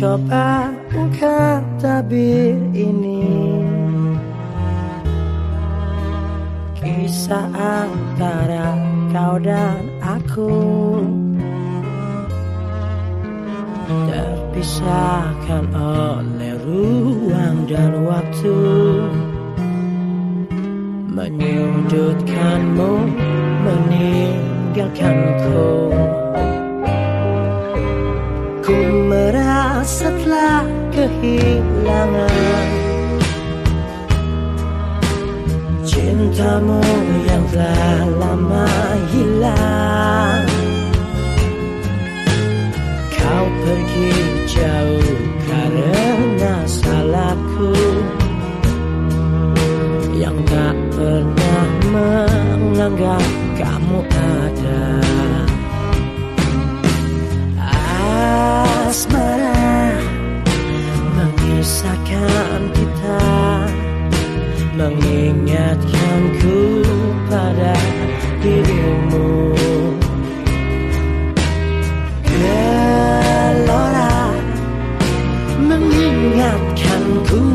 Coba ungkap tabir ini. Kisah antara kau dan aku. Terpisahkan oleh ruang dan waktu. Menyudutkanmu meninggalkanku kehilangan Cintamu yang telah lama hilang Kau pergi jauh karena salahku Yang tak pernah menganggap kamu ada Mengisahkan kita Mengingatkanku pada dirimu. Gelora Mengingatkanku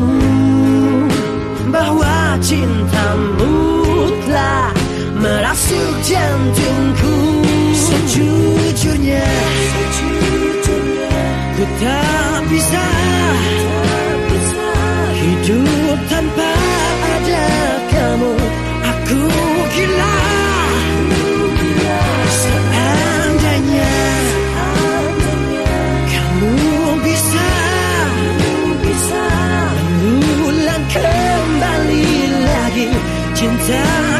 Bahwa cintamu telah merasuk jantungku. Sejujurnya down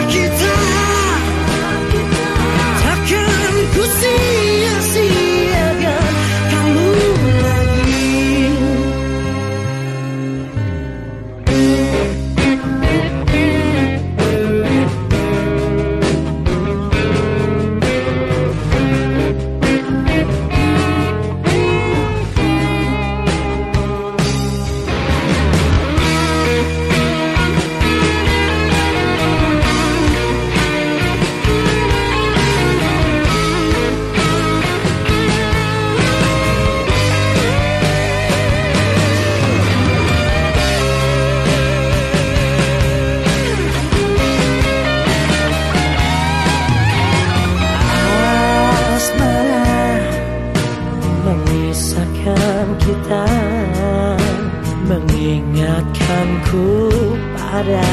mengingatkanku pada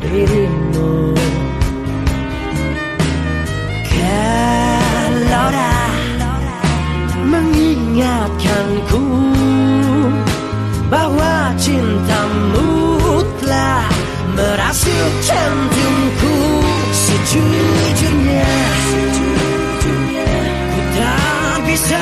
dirimu. Gelora mengingatkanku bahwa cintamu telah merasuk jantungku. Sejujurnya Ku tak bisa